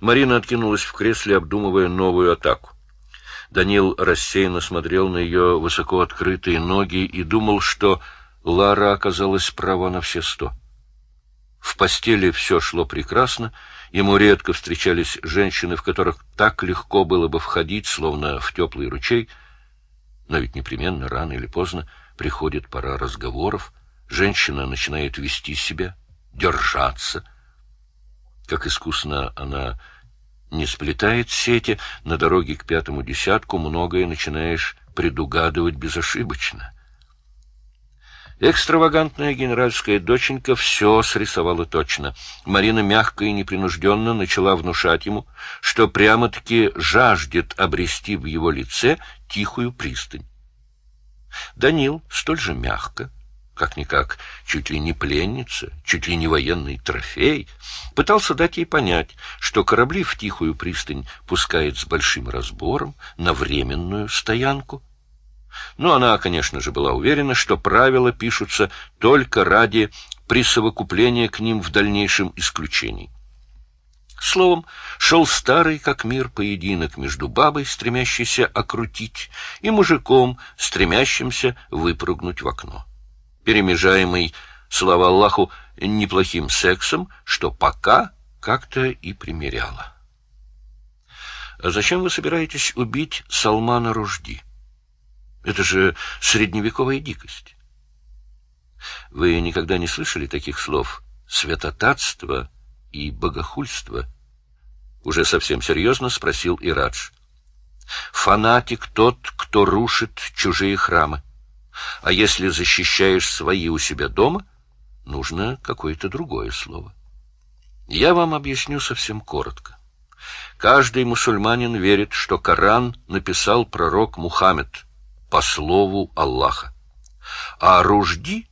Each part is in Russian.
Марина откинулась в кресле, обдумывая новую атаку. Данил рассеянно смотрел на ее высоко открытые ноги и думал, что Лара оказалась права на все сто. В постели все шло прекрасно, ему редко встречались женщины, в которых так легко было бы входить, словно в теплый ручей, но ведь непременно, рано или поздно, приходит пора разговоров, женщина начинает вести себя, держаться. Как искусно она не сплетает сети, на дороге к пятому десятку многое начинаешь предугадывать безошибочно. Экстравагантная генеральская доченька все срисовала точно. Марина мягко и непринужденно начала внушать ему, что прямо-таки жаждет обрести в его лице тихую пристань. Данил столь же мягко, как-никак, чуть ли не пленница, чуть ли не военный трофей, пытался дать ей понять, что корабли в тихую пристань пускает с большим разбором на временную стоянку. Но она, конечно же, была уверена, что правила пишутся только ради присовокупления к ним в дальнейшем исключений. Словом, шел старый как мир поединок между бабой, стремящейся окрутить, и мужиком, стремящимся выпрыгнуть в окно перемежаемый, слава Аллаху, неплохим сексом, что пока как-то и примеряло. А зачем вы собираетесь убить Салмана Ружди? Это же средневековая дикость. Вы никогда не слышали таких слов «святотатство» и «богохульство»? Уже совсем серьезно спросил Ирадж. Фанатик тот, кто рушит чужие храмы. А если защищаешь свои у себя дома, нужно какое-то другое слово. Я вам объясню совсем коротко. Каждый мусульманин верит, что Коран написал пророк Мухаммед по слову Аллаха. А Ружди,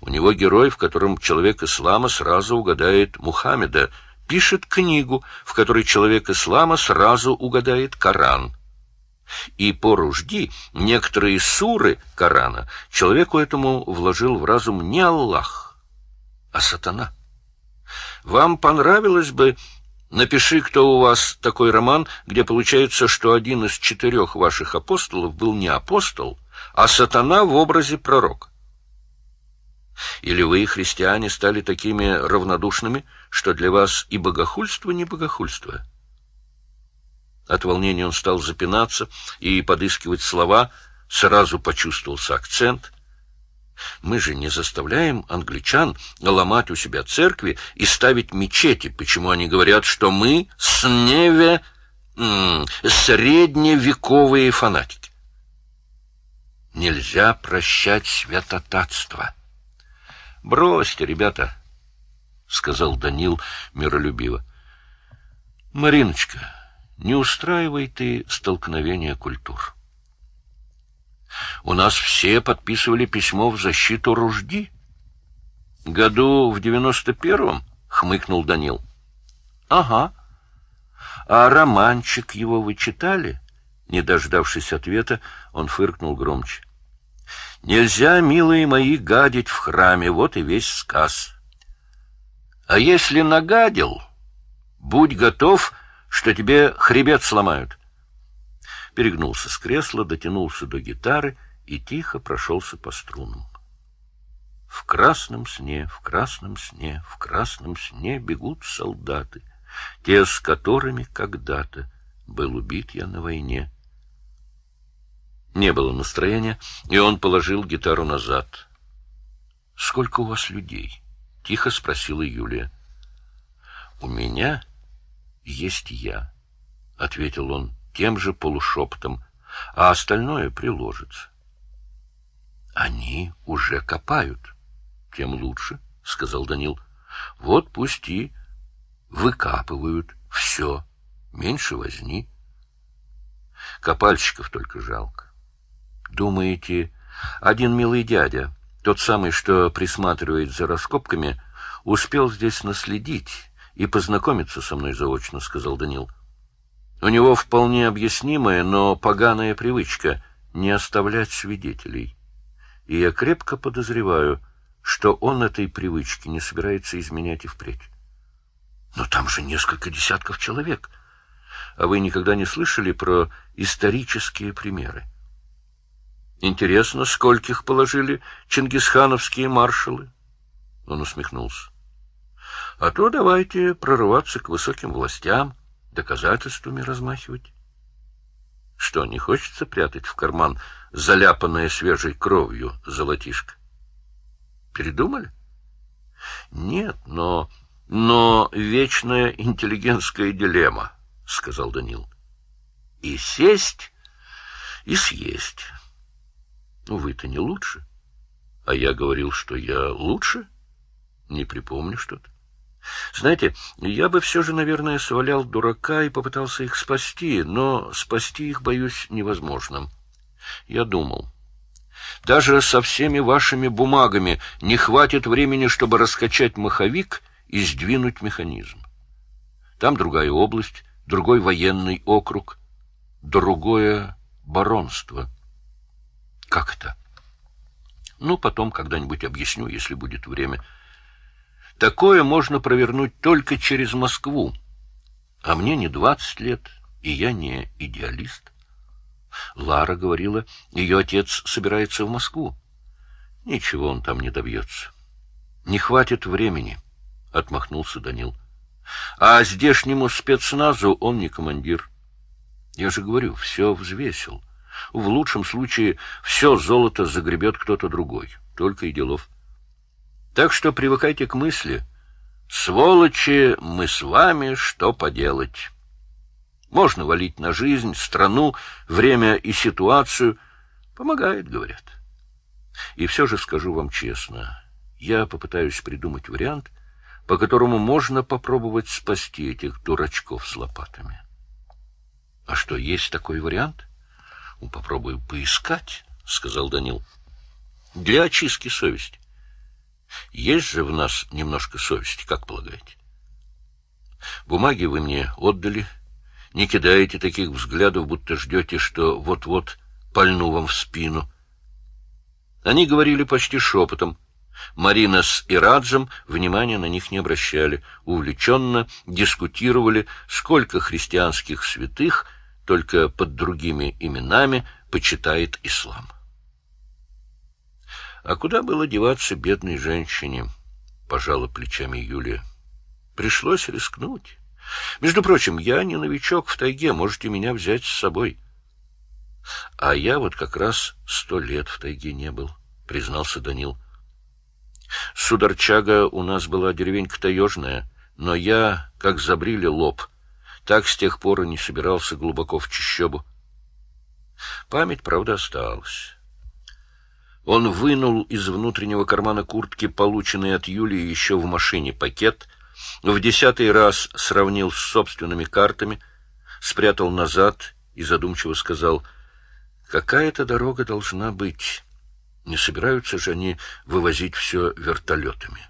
у него герой, в котором человек ислама сразу угадает Мухаммеда, пишет книгу, в которой человек ислама сразу угадает Коран – и по ружди некоторые суры Корана человеку этому вложил в разум не Аллах, а сатана. Вам понравилось бы... Напиши, кто у вас такой роман, где получается, что один из четырех ваших апостолов был не апостол, а сатана в образе пророка. Или вы, христиане, стали такими равнодушными, что для вас и богохульство не богохульство? От волнения он стал запинаться и подыскивать слова, сразу почувствовался акцент. Мы же не заставляем англичан ломать у себя церкви и ставить мечети, почему они говорят, что мы сневе средневековые фанатики. Нельзя прощать святотатство. Бросьте, ребята, — сказал Данил миролюбиво. Мариночка, не устраивай ты столкновения культур. У нас все подписывали письмо в защиту Ружди. Году в девяносто первом, хмыкнул Данил. Ага. А романчик его вы читали? Не дождавшись ответа, он фыркнул громче. Нельзя, милые мои, гадить в храме, вот и весь сказ. А если нагадил, будь готов что тебе хребет сломают. Перегнулся с кресла, дотянулся до гитары и тихо прошелся по струнам. В красном сне, в красном сне, в красном сне бегут солдаты, те, с которыми когда-то был убит я на войне. Не было настроения, и он положил гитару назад. — Сколько у вас людей? — тихо спросила Юлия. — У меня есть я, — ответил он тем же полушепотом, — а остальное приложится. — Они уже копают. — Тем лучше, — сказал Данил. — Вот пусть и выкапывают все, меньше возни. Копальщиков только жалко. Думаете, один милый дядя, тот самый, что присматривает за раскопками, успел здесь наследить и познакомиться со мной заочно, — сказал Данил. У него вполне объяснимая, но поганая привычка не оставлять свидетелей. И я крепко подозреваю, что он этой привычки не собирается изменять и впредь. Но там же несколько десятков человек. А вы никогда не слышали про исторические примеры? Интересно, скольких положили чингисхановские маршалы? Он усмехнулся. А то давайте прорываться к высоким властям, доказательствами размахивать. Что, не хочется прятать в карман заляпанное свежей кровью золотишко? Передумали? Нет, но... но вечная интеллигентская дилемма, — сказал Данил. И сесть, и съесть. Ну, вы-то не лучше. А я говорил, что я лучше? Не припомню что-то. Знаете, я бы все же, наверное, свалял дурака и попытался их спасти, но спасти их, боюсь, невозможно. Я думал. Даже со всеми вашими бумагами не хватит времени, чтобы раскачать маховик и сдвинуть механизм. Там другая область, другой военный округ, другое баронство. Как это? Ну, потом когда-нибудь объясню, если будет время. Такое можно провернуть только через Москву. А мне не двадцать лет, и я не идеалист. Лара говорила, ее отец собирается в Москву. Ничего он там не добьется. Не хватит времени, — отмахнулся Данил. А здешнему спецназу он не командир. Я же говорю, все взвесил. В лучшем случае все золото загребет кто-то другой. Только и делов. Так что привыкайте к мысли. Сволочи, мы с вами что поделать? Можно валить на жизнь, страну, время и ситуацию. Помогает, говорят. И все же скажу вам честно, я попытаюсь придумать вариант, по которому можно попробовать спасти этих дурачков с лопатами. А что, есть такой вариант? Ну, попробую поискать, — сказал Данил. Для очистки совести. Есть же в нас немножко совести, как полагаете? Бумаги вы мне отдали, — не кидаете таких взглядов, будто ждете, что вот-вот пальну вам в спину. Они говорили почти шепотом. Марина с Ираджем внимания на них не обращали, увлеченно дискутировали, сколько христианских святых, только под другими именами, почитает ислам. А куда было деваться бедной женщине? Пожала плечами Юлия. Пришлось рискнуть. Между прочим, я не новичок в тайге, можете меня взять с собой. А я вот как раз сто лет в тайге не был, признался Данил. Сударчага у нас была деревенька таежная, но я, как забрили лоб, так с тех пор и не собирался глубоко в чащобу. Память, правда, осталась. Он вынул из внутреннего кармана куртки полученный от Юлии еще в машине пакет — в десятый раз сравнил с собственными картами, спрятал назад и задумчиво сказал, «Какая-то дорога должна быть. Не собираются же они вывозить все вертолетами?»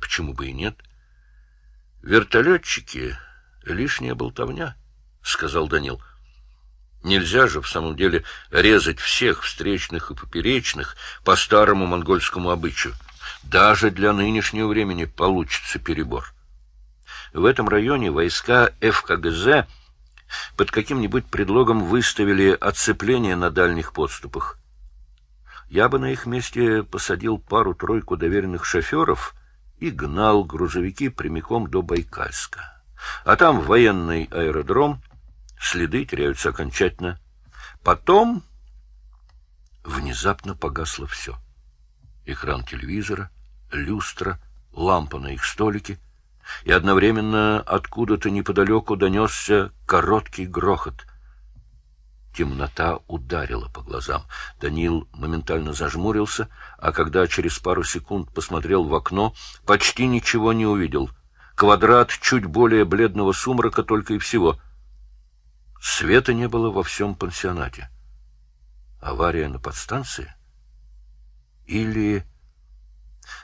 «Почему бы и нет?» «Вертолетчики — лишняя болтовня», — сказал Данил. Нельзя же в самом деле резать всех встречных и поперечных по старому монгольскому обычаю. Даже для нынешнего времени получится перебор. В этом районе войска ФКГЗ под каким-нибудь предлогом выставили оцепление на дальних подступах. Я бы на их месте посадил пару-тройку доверенных шоферов и гнал грузовики прямиком до Байкальска. А там военный аэродром, следы теряются окончательно. Потом внезапно погасло все. Экран телевизора — люстра, лампа на их столике, и одновременно откуда-то неподалеку донесся короткий грохот. Темнота ударила по глазам. Данил моментально зажмурился, а когда через пару секунд посмотрел в окно, почти ничего не увидел. Квадрат чуть более бледного сумрака только и всего. Света не было во всем пансионате. Авария на подстанции? Или...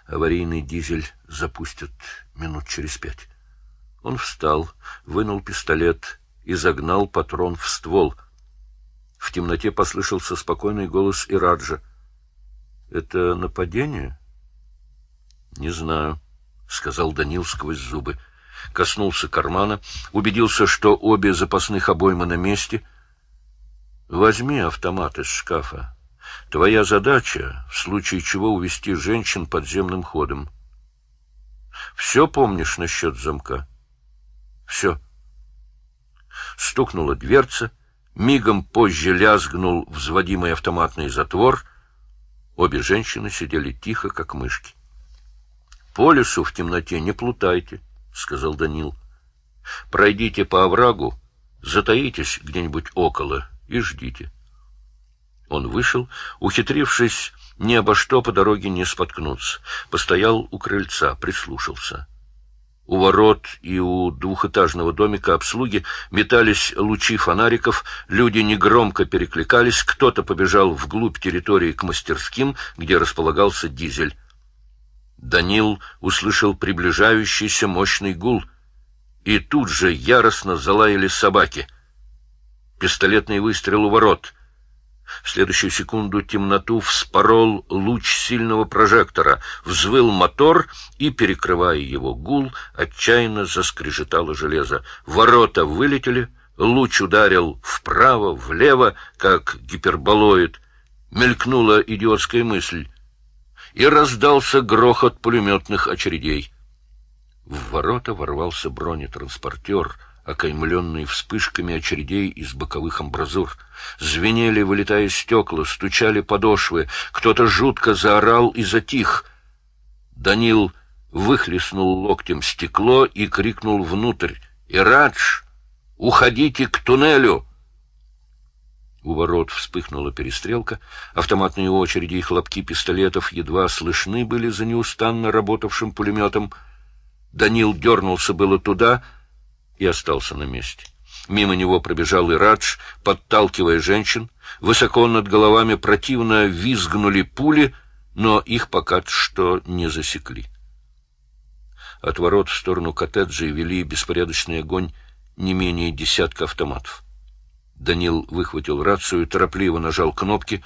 Аварийный дизель запустят минут через пять. Он встал, вынул пистолет и загнал патрон в ствол. В темноте послышался спокойный голос Ираджа. — Это нападение? — Не знаю, — сказал Данил сквозь зубы. Коснулся кармана, убедился, что обе запасных обоймы на месте. «Возьми автомат из шкафа. Твоя задача, в случае чего, увести женщин подземным ходом. Все помнишь насчет замка?» «Все». Стукнула дверца, мигом позже лязгнул взводимый автоматный затвор. Обе женщины сидели тихо, как мышки. «По лесу в темноте не плутайте», — сказал Данил. «Пройдите по оврагу, затаитесь где-нибудь около и ждите». Он вышел, ухитрившись ни обо что по дороге не споткнуться, постоял у крыльца, прислушался. У ворот и у двухэтажного домика обслуги метались лучи фонариков, люди негромко перекликались, кто-то побежал вглубь территории к мастерским, где располагался дизель. Данил услышал приближающийся мощный гул, и тут же яростно залаяли собаки. Пистолетный выстрел у ворот. В следующую секунду темноту вспорол луч сильного прожектора, взвыл мотор, и, перекрывая его гул, отчаянно заскрежетало железо. Ворота вылетели, луч ударил вправо, влево, как гиперболоид. Мелькнула идиотская мысль и раздался грохот пулеметных очередей. В ворота ворвался бронетранспортер, окаймленный вспышками очередей из боковых амбразур. Звенели, вылетая стекла, стучали подошвы, кто-то жутко заорал и затих. Данил выхлестнул локтем стекло и крикнул внутрь. «Ирадж, уходите к туннелю!» У ворот вспыхнула перестрелка, автоматные очереди и хлопки пистолетов едва слышны были за неустанно работавшим пулеметом. Данил дернулся было туда и остался на месте. Мимо него пробежал и Радж, подталкивая женщин. Высоко над головами противно визгнули пули, но их пока что не засекли. От ворот в сторону коттеджей вели беспорядочный огонь не менее десятка автоматов. Данил выхватил рацию, торопливо нажал кнопки,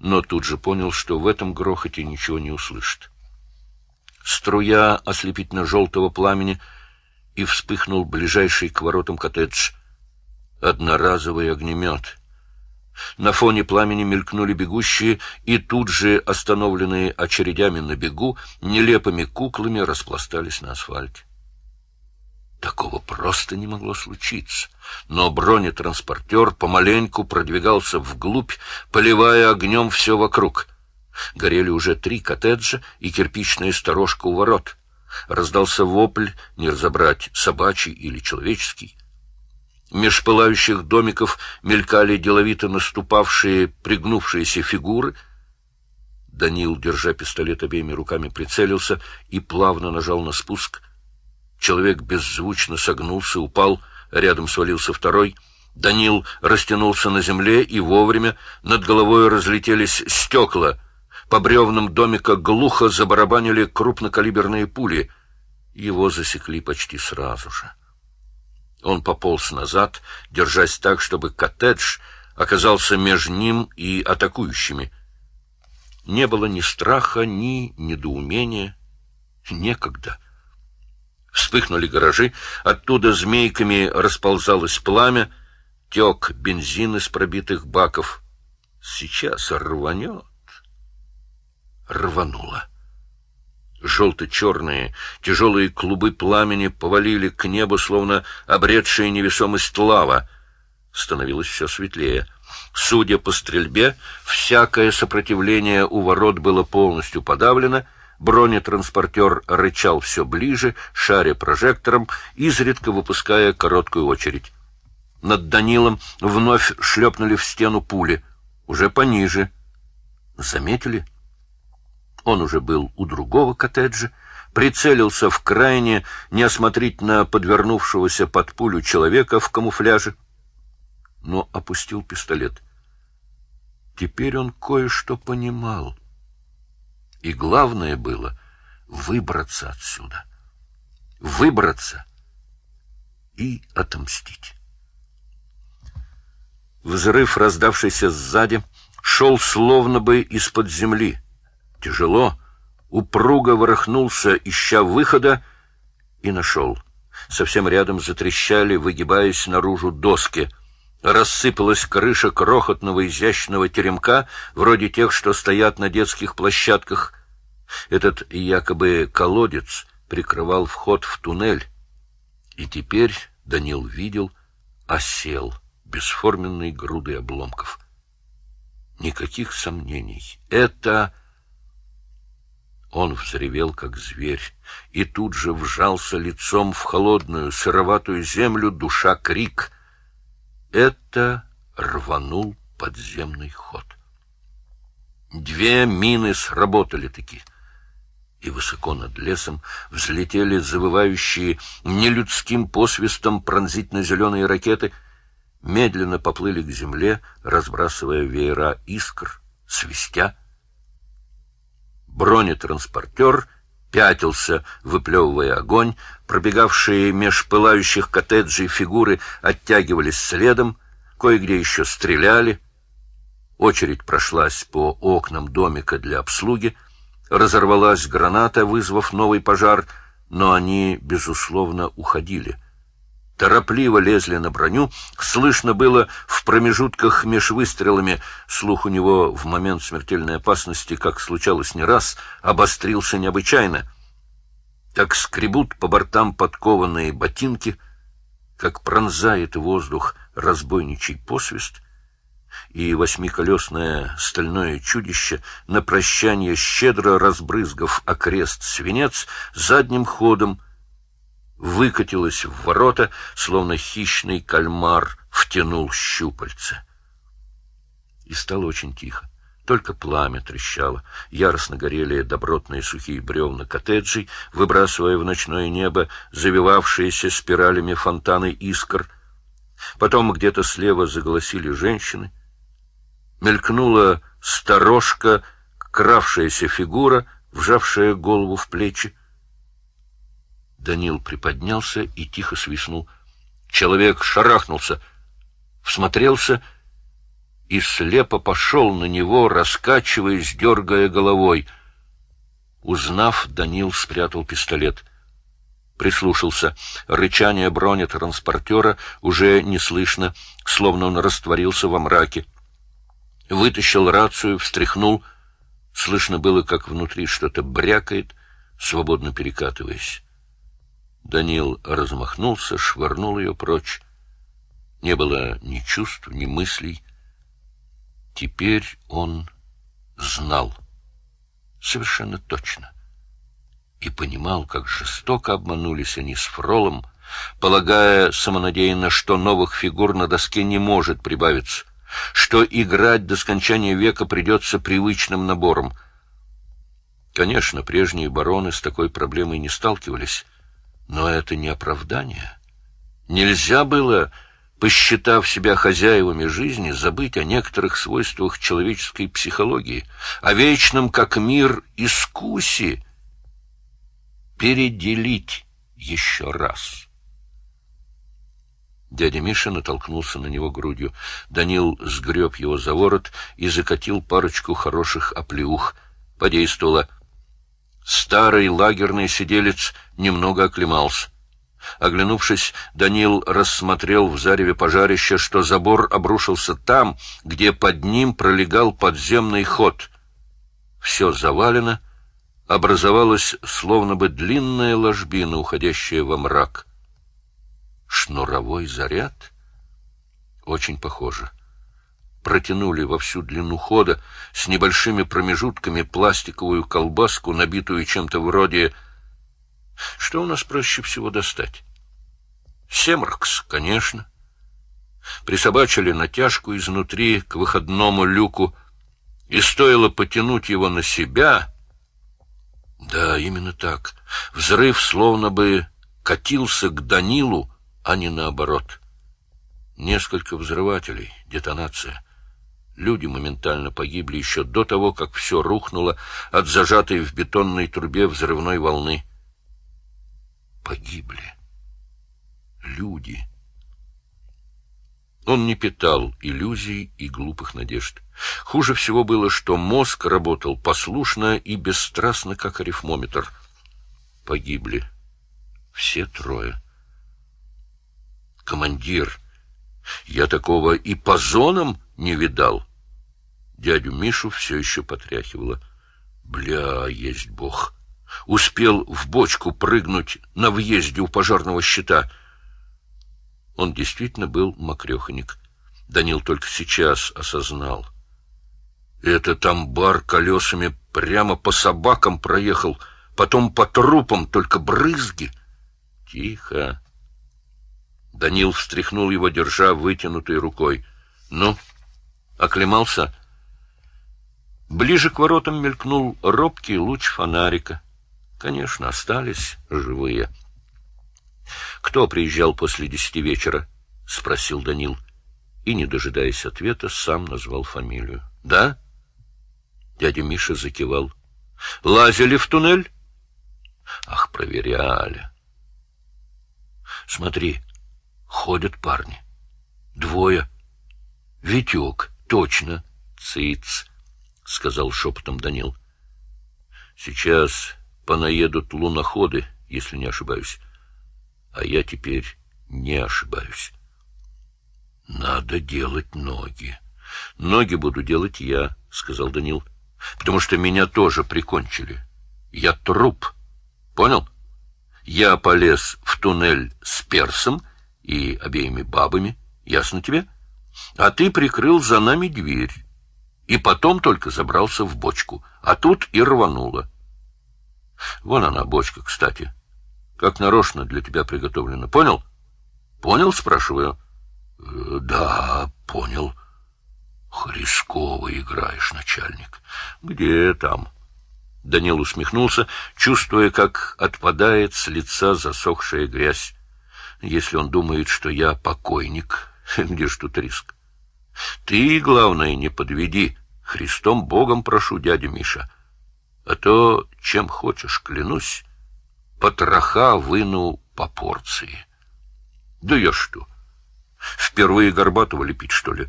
но тут же понял, что в этом грохоте ничего не услышит. Струя ослепительно-желтого пламени и вспыхнул ближайший к воротам коттедж. Одноразовый огнемет. На фоне пламени мелькнули бегущие, и тут же, остановленные очередями на бегу, нелепыми куклами распластались на асфальте. Такого просто не могло случиться. Но бронетранспортер помаленьку продвигался вглубь, поливая огнем все вокруг. Горели уже три коттеджа и кирпичная сторожка у ворот. Раздался вопль, не разобрать, собачий или человеческий. Меж пылающих домиков мелькали деловито наступавшие, пригнувшиеся фигуры. Данил, держа пистолет обеими руками, прицелился и плавно нажал на спуск — Человек беззвучно согнулся, упал, рядом свалился второй. Данил растянулся на земле, и вовремя над головой разлетелись стекла. По бревнам домика глухо забарабанили крупнокалиберные пули. Его засекли почти сразу же. Он пополз назад, держась так, чтобы коттедж оказался между ним и атакующими. Не было ни страха, ни недоумения. Некогда. Вспыхнули гаражи, оттуда змейками расползалось пламя, тек бензин из пробитых баков. Сейчас рванет. Рвануло. Желто-черные, тяжелые клубы пламени повалили к небу, словно обретшие невесомость лава. Становилось все светлее. Судя по стрельбе, всякое сопротивление у ворот было полностью подавлено — Бронетранспортер рычал все ближе, шаря прожектором, изредка выпуская короткую очередь. Над Данилом вновь шлепнули в стену пули, уже пониже. Заметили? Он уже был у другого коттеджа, прицелился в крайне неосмотрительно подвернувшегося под пулю человека в камуфляже, но опустил пистолет. Теперь он кое-что понимал. И главное было выбраться отсюда. Выбраться и отомстить. Взрыв, раздавшийся сзади, шел словно бы из-под земли. Тяжело, упруго ворохнулся, ища выхода, и нашел. Совсем рядом затрещали, выгибаясь наружу доски. Рассыпалась крыша крохотного изящного теремка, вроде тех, что стоят на детских площадках. Этот якобы колодец прикрывал вход в туннель. И теперь Данил видел, осел бесформенной грудой обломков. Никаких сомнений. Это... Он взревел, как зверь, и тут же вжался лицом в холодную, сыроватую землю, душа крик. Это рванул подземный ход. Две мины сработали-таки, и высоко над лесом взлетели завывающие нелюдским посвистом пронзительно-зеленые ракеты, медленно поплыли к земле, разбрасывая веера искр, свистя, Бронетранспортер пятился, выплевывая огонь, пробегавшие меж пылающих коттеджей фигуры оттягивались следом, кое-где еще стреляли. Очередь прошлась по окнам домика для обслуги, разорвалась граната, вызвав новый пожар, но они, безусловно, уходили — торопливо лезли на броню, слышно было в промежутках меж выстрелами, слух у него в момент смертельной опасности, как случалось не раз, обострился необычайно. Так скребут по бортам подкованные ботинки, как пронзает воздух разбойничий посвист, и восьмиколесное стальное чудище на прощание щедро разбрызгав окрест свинец задним ходом выкатилась в ворота, словно хищный кальмар втянул щупальца. И стало очень тихо. Только пламя трещало, яростно горели добротные сухие бревна коттеджей, выбрасывая в ночное небо завивавшиеся спиралями фонтаны искр. Потом где-то слева заголосили женщины. Мелькнула сторожка, кравшаяся фигура, вжавшая голову в плечи. Данил приподнялся и тихо свистнул. Человек шарахнулся, всмотрелся и слепо пошел на него, раскачиваясь, дергая головой. Узнав, Данил спрятал пистолет. Прислушался. Рычание бронетранспортера уже не слышно, словно он растворился во мраке. Вытащил рацию, встряхнул. Слышно было, как внутри что-то брякает, свободно перекатываясь. Данил размахнулся, швырнул ее прочь. Не было ни чувств, ни мыслей. Теперь он знал. Совершенно точно. И понимал, как жестоко обманулись они с Фролом, полагая самонадеянно, что новых фигур на доске не может прибавиться, что играть до скончания века придется привычным набором. Конечно, прежние бароны с такой проблемой не сталкивались, но это не оправдание. Нельзя было, посчитав себя хозяевами жизни, забыть о некоторых свойствах человеческой психологии, о вечном, как мир, искусе, переделить еще раз. Дядя Миша натолкнулся на него грудью. Данил сгреб его за ворот и закатил парочку хороших оплеух. Подействовало. Старый лагерный сиделец немного оклемался. Оглянувшись, Данил рассмотрел в зареве пожарища, что забор обрушился там, где под ним пролегал подземный ход. Все завалено, образовалась словно бы длинная ложбина, уходящая во мрак. Шнуровой заряд? Очень похоже протянули во всю длину хода с небольшими промежутками пластиковую колбаску, набитую чем-то вроде... Что у нас проще всего достать? Семркс, конечно. Присобачили натяжку изнутри к выходному люку, и стоило потянуть его на себя... Да, именно так. Взрыв словно бы катился к Данилу, а не наоборот. Несколько взрывателей, детонация. Люди моментально погибли еще до того, как все рухнуло от зажатой в бетонной трубе взрывной волны. Погибли. Люди. Он не питал иллюзий и глупых надежд. Хуже всего было, что мозг работал послушно и бесстрастно, как арифмометр. Погибли. Все трое. Командир, я такого и по зонам не видал. Дядю Мишу все еще потряхивало. Бля, есть бог. Успел в бочку прыгнуть на въезде у пожарного щита. Он действительно был мокреханик. Данил только сейчас осознал. Этот амбар колесами прямо по собакам проехал, потом по трупам, только брызги. Тихо. Данил встряхнул его, держа вытянутой рукой. Ну, оклемался? Ближе к воротам мелькнул робкий луч фонарика. Конечно, остались живые. «Кто приезжал после десяти вечера?» — спросил Данил. И, не дожидаясь ответа, сам назвал фамилию. «Да?» Дядя Миша закивал. «Лазили в туннель?» «Ах, проверяли!» «Смотри, ходят парни. Двое. Витек, точно. Циц!» — сказал шепотом Данил. — Сейчас понаедут луноходы, если не ошибаюсь. А я теперь не ошибаюсь. — Надо делать ноги. — Ноги буду делать я, — сказал Данил, — потому что меня тоже прикончили. Я труп. Понял? Я полез в туннель с персом и обеими бабами. Ясно тебе? А ты прикрыл за нами дверь и потом только забрался в бочку, а тут и рвануло. Вон она, бочка, кстати. Как нарочно для тебя приготовлена. Понял? Понял, спрашиваю? Э, да, понял. Хрисково играешь, начальник. Где там? Данил усмехнулся, чувствуя, как отпадает с лица засохшая грязь. Если он думает, что я покойник, где ж тут риск? Ты, главное, не подведи. Христом Богом прошу, дядя Миша. А то, чем хочешь, клянусь, потроха выну по порции. Да я что, впервые Горбатова лепить, что ли?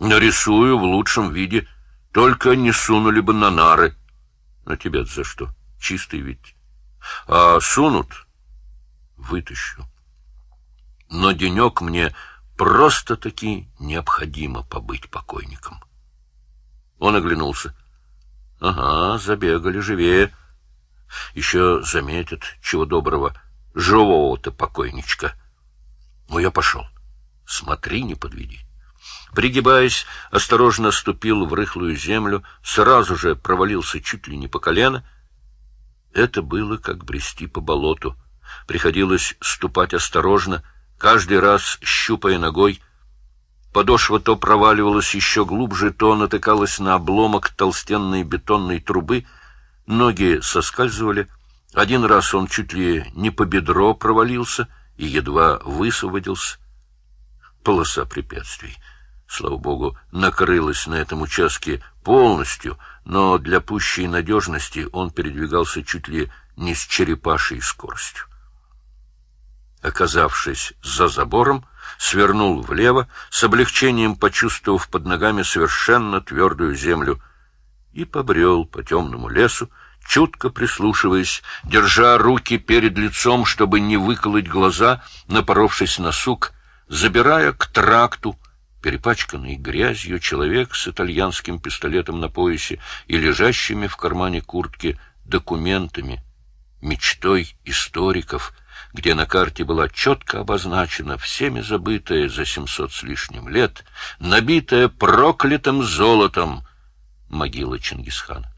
Нарисую в лучшем виде, только не сунули бы на нары. На тебя за что? Чистый ведь. А сунут — вытащу. Но денек мне Просто-таки необходимо побыть покойником. Он оглянулся. Ага, забегали живее. Еще заметят, чего доброго, живого-то покойничка. Ну, я пошел. Смотри, не подведи. Пригибаясь, осторожно ступил в рыхлую землю, сразу же провалился чуть ли не по колено. Это было как брести по болоту. Приходилось ступать осторожно — каждый раз щупая ногой. Подошва то проваливалась еще глубже, то натыкалась на обломок толстенной бетонной трубы. Ноги соскальзывали. Один раз он чуть ли не по бедро провалился и едва высвободился. Полоса препятствий. Слава богу, накрылась на этом участке полностью, но для пущей надежности он передвигался чуть ли не с черепашьей скоростью оказавшись за забором, свернул влево, с облегчением почувствовав под ногами совершенно твердую землю, и побрел по темному лесу, чутко прислушиваясь, держа руки перед лицом, чтобы не выколоть глаза, напоровшись на сук, забирая к тракту, перепачканный грязью человек с итальянским пистолетом на поясе и лежащими в кармане куртки документами, мечтой историков — где на карте была четко обозначена всеми забытая за семьсот с лишним лет, набитая проклятым золотом могила Чингисхана.